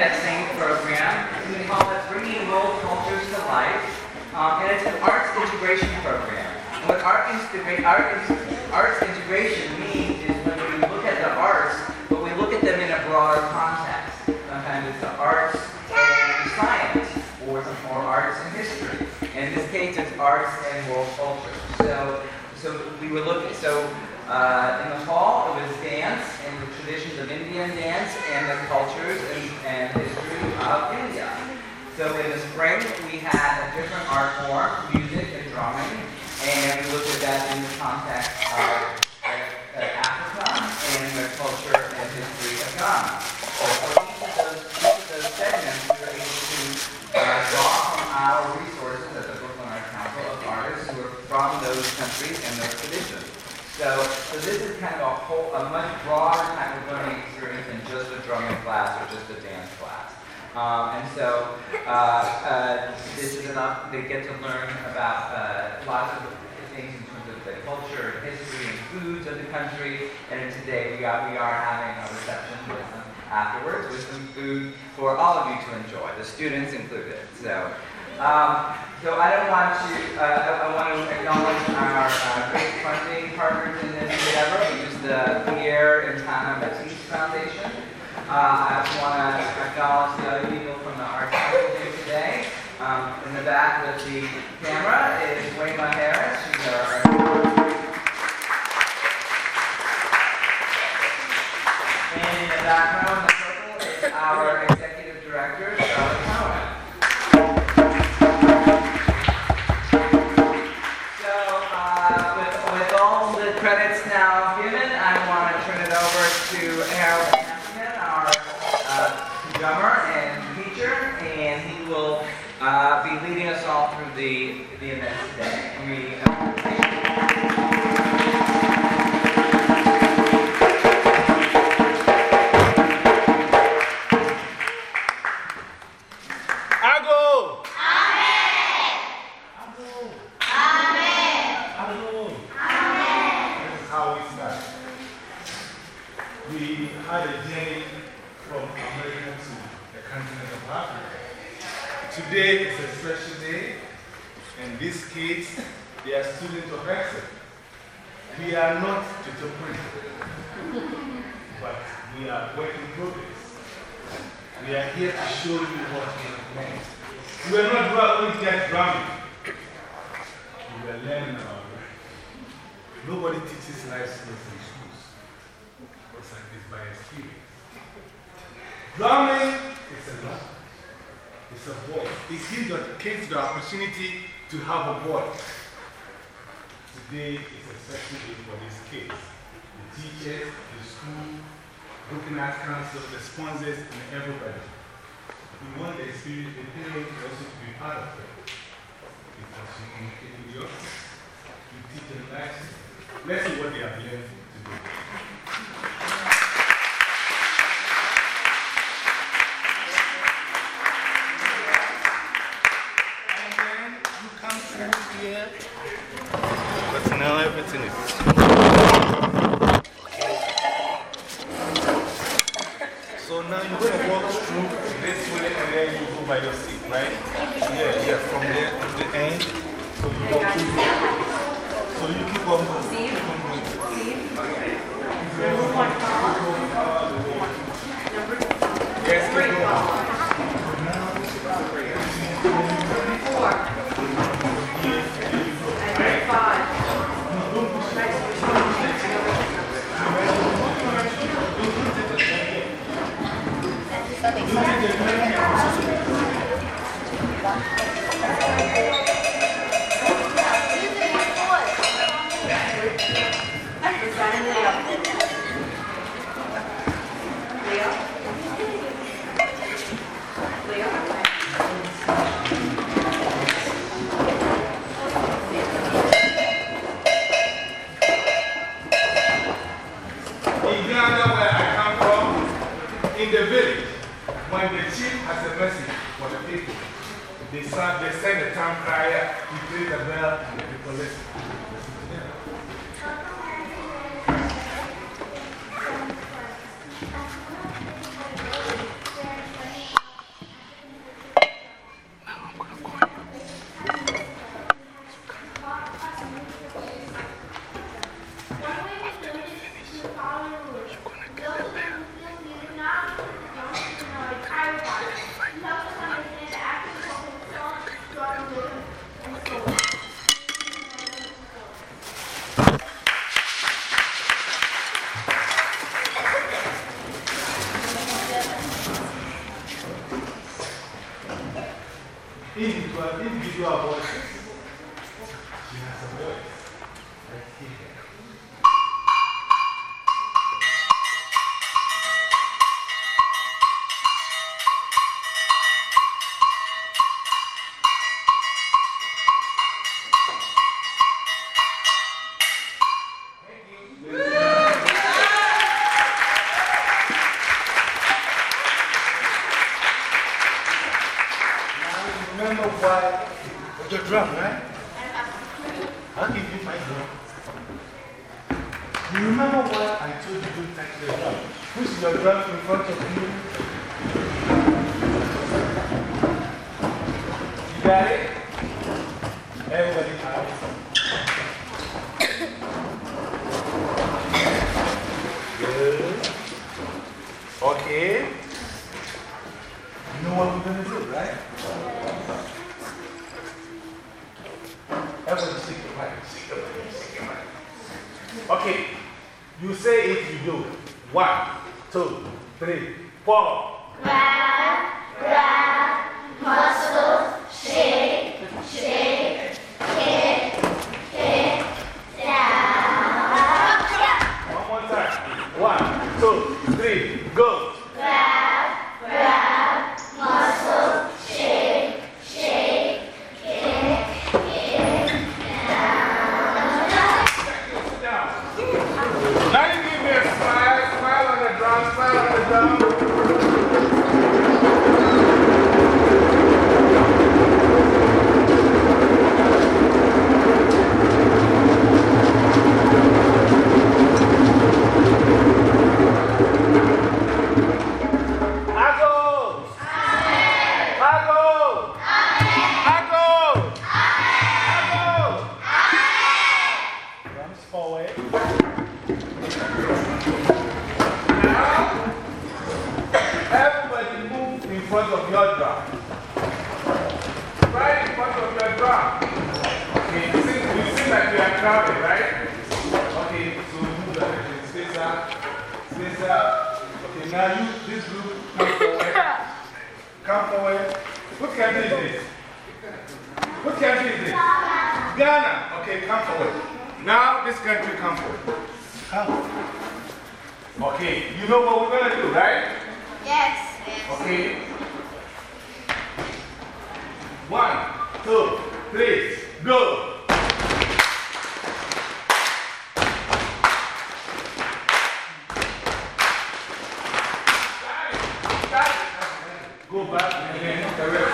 that same program. We call it Bringing World Cultures to Life. Um, and it's an arts integration program. And what art integra- art, arts integration means is when we look at the arts, but we look at them in a broader context. Sometimes it's the arts and science, or, or arts and history. And In this case, it's arts and world culture. So, so we were looking. So uh, in the fall, it was dance and the traditions of Indian dance and the cultures and, and history of India. So in the spring, we had a different art form, music and drumming, and we looked at that in the context of uh, uh, Africa and the culture and history of Ghana. So for each of those, each of those segments, we were able to uh, draw from our resources at the Brooklyn Arts Council of artists who are from those countries and those traditions. So, so this is kind of a whole, a much broader kind of learning experience than just a drumming class or just a dance class. Um, and so uh, uh, this is enough, they get to learn about uh, lots of things in terms of the culture and history and foods of the country. And today we are, we are having a reception with them afterwards with some food for all of you to enjoy, the students included. So, um, so I don't want to, uh, I, want to acknowledge our uh, great funding partners in this endeavor, which is the Pierre and Tana Matisse Foundation. Uh, I want to acknowledge the other people from the Council here today. Um, in the back with the camera is Wayma Harris. She's our and in the background, the purple is our executive director, Charlotte Cohen. We had a journey from America to the continent of Africa. Today is a special day, and these kids, they are students of excellence. We are not tutor but we are work in progress. We are here to show you what we have learned. We are not just drumming. We are learning. Nobody teaches life skills in schools. It's like by experience. Drumming is a love. It's a voice. It gives the kids the opportunity to have a voice. Today is a special day for these kids. The teachers, the school, Brooklyn Arts Council, the sponsors, and everybody. We want the experience, the parents also to be part of it. Because you communicate with your kids. You teach them life. Let's see what they have learned today. And then you come through here. But now everything is. So now you're going to walk through this way and then you go by your seat, right? 十零蚊，十零蚊，十零。spend the town crier. He pay the bell, and you collect. Yeah. Individual, individual voices. The drum, right? I'll give you my drum. You remember what I told you to touch the drum? Push your drum in front of you. You got it? Everybody out. Good. Okay. You know what we're going to do, right? Say it, you do. One, two, three, four. One now you, this group, come forward. Come forward. What country is this? What country is this? Ghana. Okay, come forward. Now this country come forward. Come. Okay, you know what we're going to do, right? Yes. Okay. One, two, three, go. Go back and then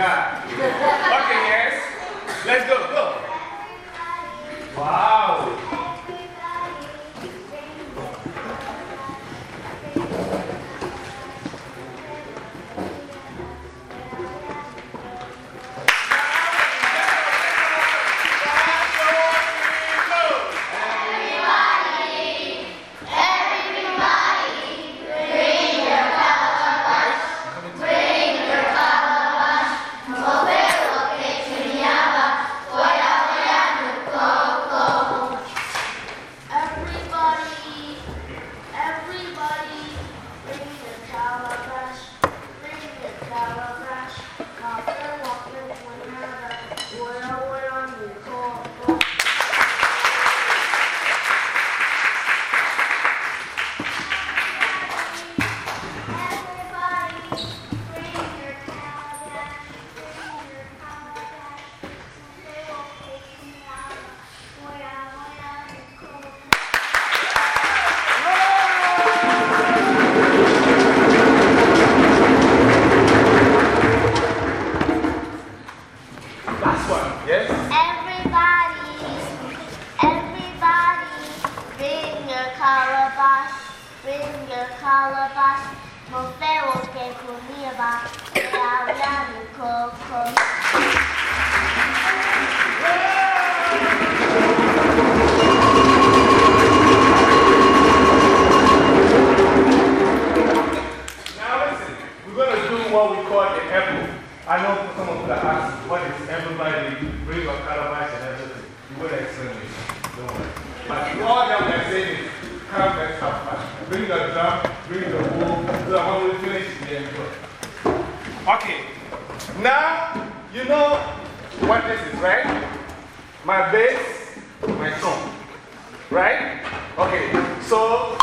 God. okay, yes. Let's go. Go. Wow. But you all that we're saying is come us. Bring the drum, bring the wool, so that when we finish, we enjoy. Okay. Now, you know what this is, right? My bass, my song. Right? Okay. So,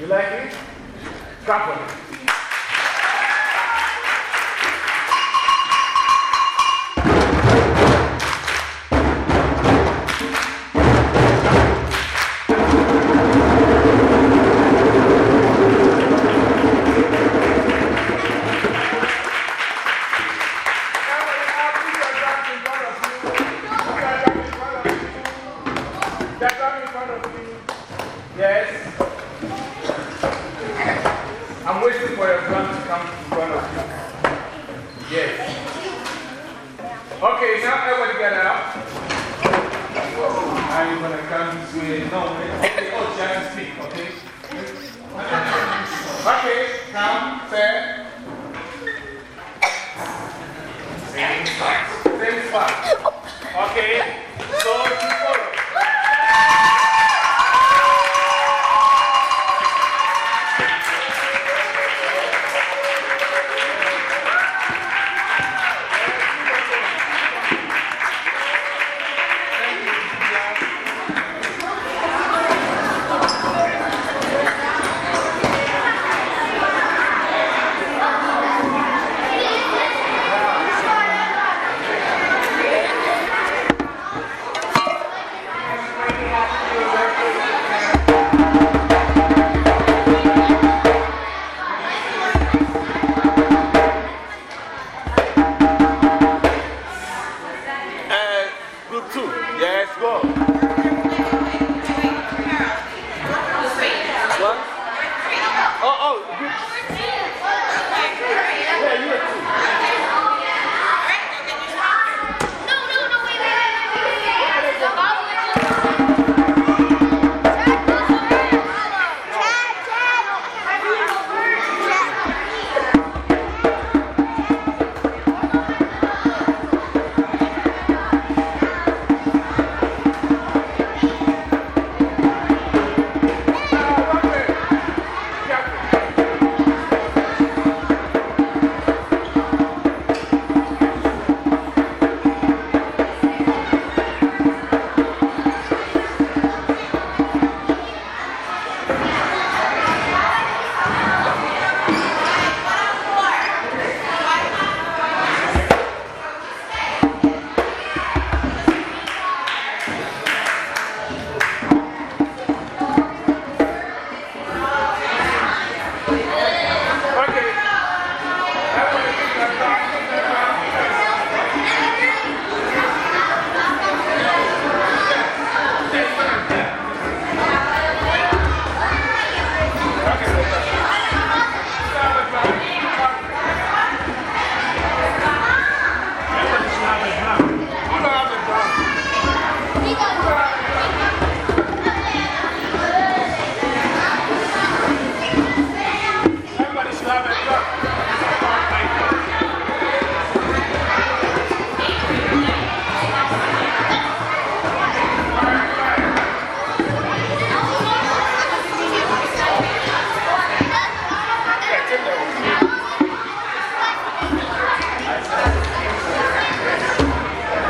You like it? Clap Okay, now everybody get out. Now you're going to come this way. No, okay. Oh, giant speak, okay? Okay, come, fair. Same spot. Same spot. Okay, so you follow.